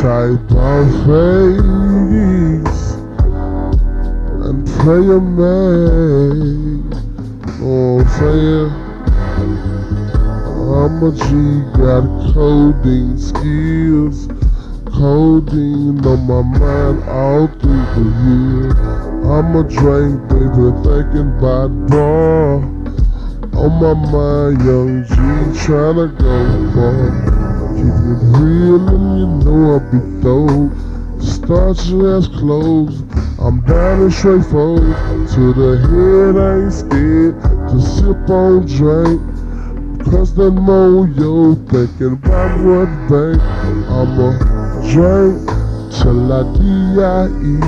type of face and play a man. Oh, what I'm saying? I'm a G, got coding skills. Coding on my mind all through the year. I'm a drink, baby, thinking about bar. On my mind, young G, tryna go far. Keep it real and you know I'll be dope. Your ass closed. I'm down and straightforward. To the head, I ain't scared to sip on drink. Cause the yo thinking about what bank. I'm a drink till I D-I-E.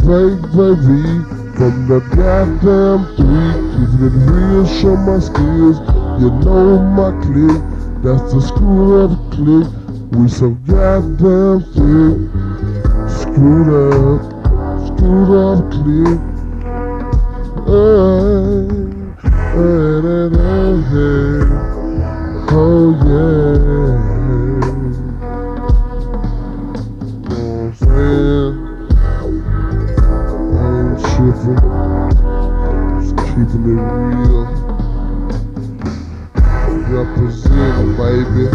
Break, baby, from the goddamn three. Keep it real, show my skills. You know my clique. That's the of the clique. We so goddamn thick. Screwed up, screwed up clique. Eh, hey, eh, eh, hey, hey, hey, hey. Oh yeah. I'm saying? I ain't tripping. Just keeping it real representing, baby.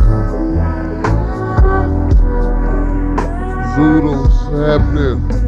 Zoodles happening.